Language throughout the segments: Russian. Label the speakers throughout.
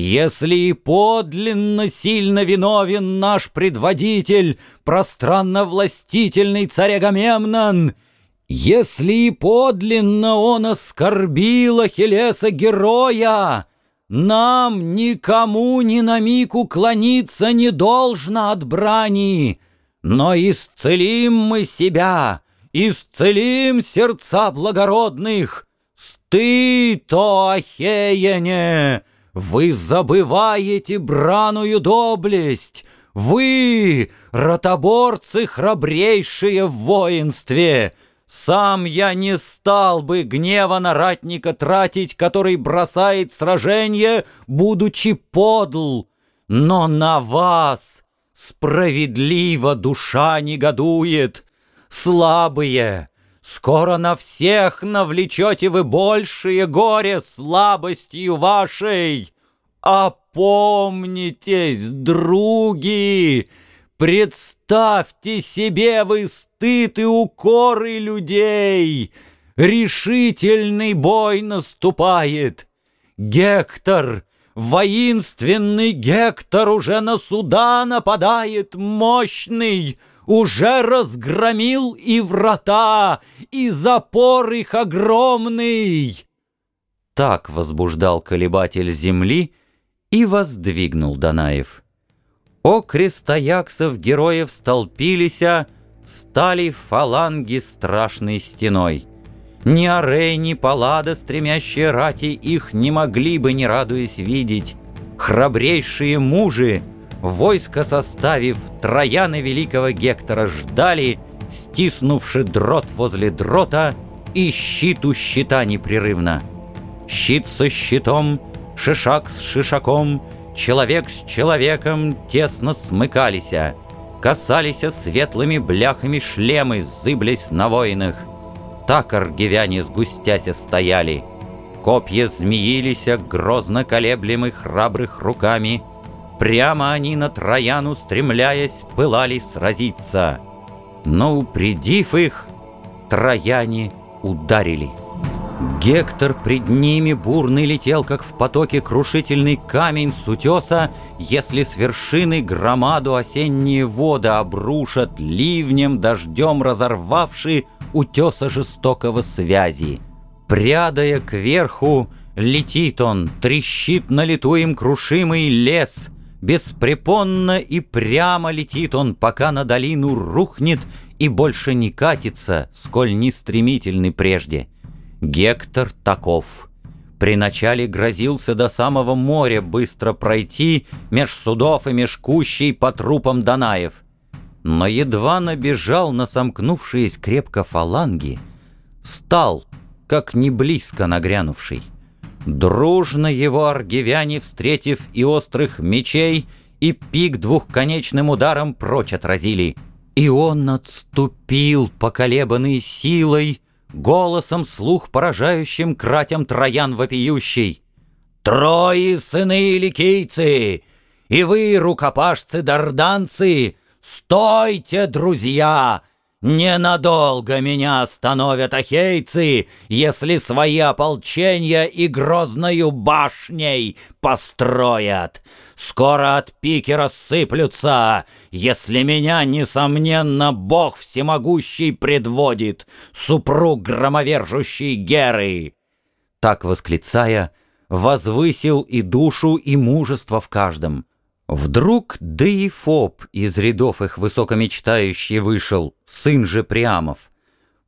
Speaker 1: Если и подлинно сильно виновен наш предводитель, пространно-властительный царь Агамемнон, если и подлинно он оскорбил Ахиллеса героя, нам никому ни на миг уклониться не должно от брани, но исцелим мы себя, исцелим сердца благородных. Стыд, о Ахеяне! Вы забываете браную доблесть, вы, ротоборцы храбрейшие в воинстве, сам я не стал бы гнева на ратника тратить, который бросает сражение, будучи подл. Но на вас справедливо душа негодует. Слабые, скоро на всех навлечете вы большее горе слабостью вашей. Опомнитесь, други! Представьте себе вы стыд и укоры людей! Решительный бой наступает! Гектор, воинственный Гектор уже на суда нападает, мощный, уже разгромил и врата, и запор их огромный!» Так возбуждал колебатель земли и воздвигнул Данаев. О крестояксов героев столпилися, Стали фаланги страшной стеной. Ни Арей, ни Паллада, стремящие рати, Их не могли бы, не радуясь, видеть. Храбрейшие мужи, войско составив, Трояна великого Гектора ждали, Стиснувши дрот возле дрота И щит у щита непрерывно. Щит со щитом, шишак с шишаком — Человек с человеком тесно смыкались, Касались светлыми бляхами шлемы, Зыблись на воинах. Так аргивяне сгустяся стояли. Копья змеились, грозно колеблемы храбрых руками. Прямо они на Трояну, стремляясь, пылали сразиться. Но, упредив их, трояне ударили. Гектор пред ними бурный летел, как в потоке крушительный камень с утеса, если с вершины громаду осенние воды обрушат, ливнем, дождем разорвавши утеса жестокого связи. Прядая кверху, летит он, трещит на лету им крушимый лес, беспрепонно и прямо летит он, пока на долину рухнет и больше не катится, сколь не стремительный прежде. Гектор таков. При начале грозился до самого моря быстро пройти меж судов и меж кущей по трупам Данаев. Но едва набежал на сомкнувшиеся крепко фаланги, стал, как не близко нагрянувший. Дружно его аргивяне, встретив и острых мечей, и пик двухконечным ударом прочь отразили. И он отступил, поколебанный силой, Голосом слух поражающим кратям троян вопиющий. «Трое сыны ликийцы, и вы, рукопашцы-дарданцы, стойте, друзья! Ненадолго меня остановят ахейцы, Если свои ополчения и грозною башней построят. Скоро от пики рассыплются, Если меня, несомненно, Бог всемогущий предводит, Супруг громовержущей Геры. Так восклицая, возвысил и душу, и мужество в каждом. Вдруг Деифоб из рядов их высокомечтающий вышел, сын же Приамов.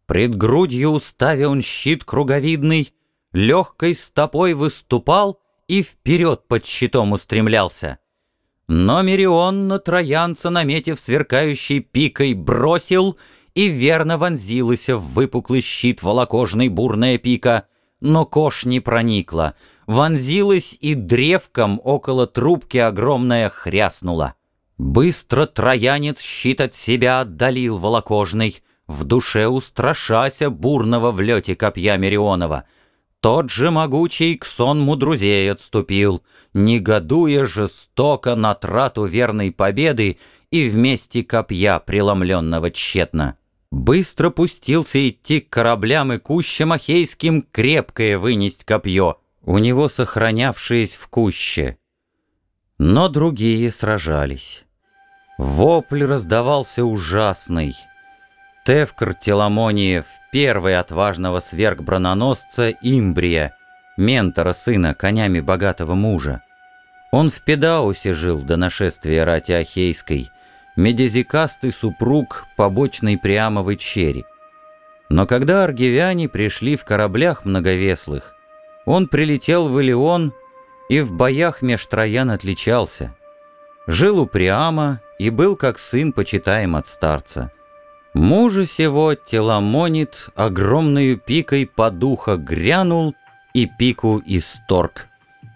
Speaker 1: Пред грудью уставя он щит круговидный, легкой стопой выступал и вперед под щитом устремлялся. Но Мерион на троянца, наметив сверкающей пикой, бросил и верно вонзилась в выпуклый щит волокожный бурная пика, но кош не проникла — вонзилась и древком около трубки огромная хряснула. Быстро троянец щит от себя отдалил волокожный, в душе устрашася бурного в лете копья Мерионова. Тот же могучий ксон мудрузей отступил, негодуя жестоко на трату верной победы и вместе копья, преломленного тщетно. Быстро пустился идти к кораблям и кущам ахейским крепкое вынесть копье — у него сохранявшись в куще. Но другие сражались. Вопль раздавался ужасный. Тевкр Теламониев, первый отважного сверг-брононосца Имбрия, ментора сына конями богатого мужа. Он в Педаусе жил до нашествия рати Ахейской, медизикастый супруг побочной Приамовой чери. Но когда аргивяне пришли в кораблях многовеслых, он прилетел в Илеон и в боях меж троян отличался. Жил у Приама и был как сын почитаем от старца. Мужа сего Теламонит огромную пикой по духа грянул и пику исторг.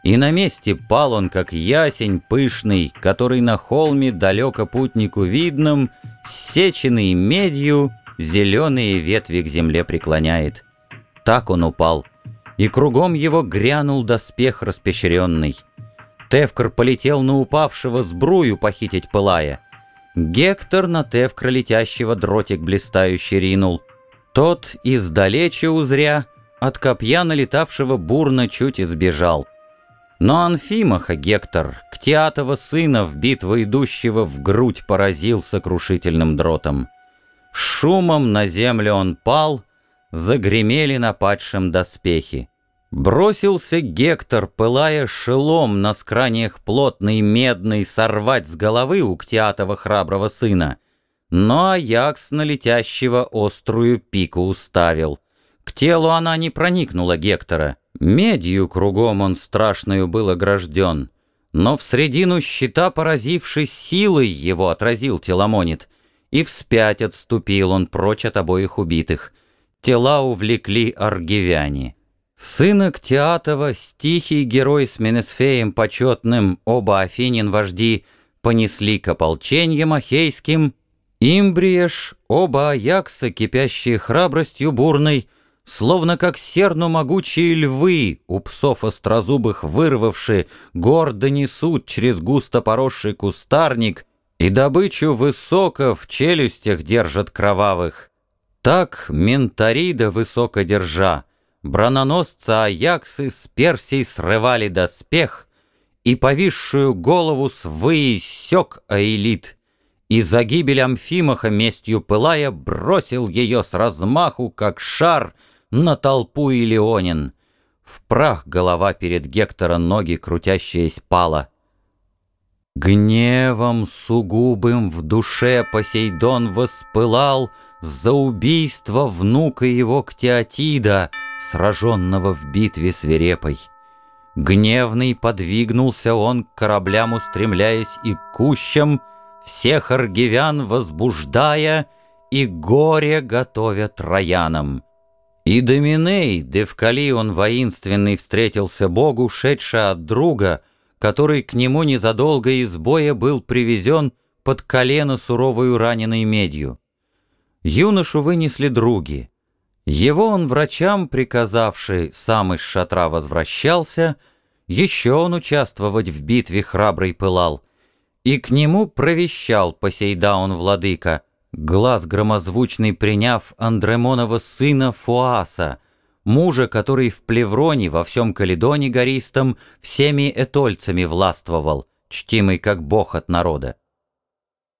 Speaker 1: И на месте пал он, как ясень пышный, который на холме далеко путнику видным, сеченный медью, зеленые ветви к земле преклоняет. Так он упал — и кругом его грянул доспех распещренный. Тевкр полетел на упавшего сбрую похитить пылая. Гектор на Тевкра летящего дротик блистающий ринул. Тот, издалече узря, от копья налетавшего бурно чуть избежал. Но Анфимаха Гектор, к Театова сына в битву идущего в грудь поразил сокрушительным дротом. Шумом на землю он пал, загремели на падшем доспехи. Бросился Гектор, пылая шелом на скраниях плотный медный, сорвать с головы у Ктиатова храброго сына. Но Аякс на летящего острую пику уставил. К телу она не проникнула Гектора. Медью кругом он страшную был огражден. Но в средину щита, поразившись силой, его отразил Теламонит. И вспять отступил он прочь от обоих убитых — тела увлекли аргивяне. Сына Ктиатова, стихий герой с Менесфеем почетным, оба Афинин вожди, понесли к ополченьям ахейским, Имбриеш, оба Аякса, кипящие храбростью бурной, Словно как серну могучие львы, у псов острозубых вырвавши, Гордо несут через густо поросший кустарник, И добычу высоко в челюстях держат кровавых. Так Ментарида высоко держа, Брононосца Аяксы с Персей срывали доспех, И повисшую голову свыи сёк Аэлит, И за гибель Амфимаха местью пылая Бросил ее с размаху, как шар, На толпу Илеонин. В прах голова перед Гектора ноги крутящаясь пала. Гневом сугубым в душе Посейдон воспылал — за убийство внука его Ктиотида, сраженного в битве свирепой. Гневный подвигнулся он к кораблям, устремляясь и кущам, всех аргивян возбуждая и горе готовя троянам. И Доминей, Девкали он воинственный встретился Богу, шедший от друга, который к нему незадолго из боя был привезен под колено суровую раненой медью. Юношу вынесли други. Его он врачам приказавший, сам из шатра возвращался, еще он участвовать в битве храбрый пылал, и к нему провещал Посейдаун владыка, глаз громозвучный приняв Андремонова сына Фуаса, мужа, который в Плевроне во всем Каледоне гористом всеми этольцами властвовал, чтимый как бог от народа.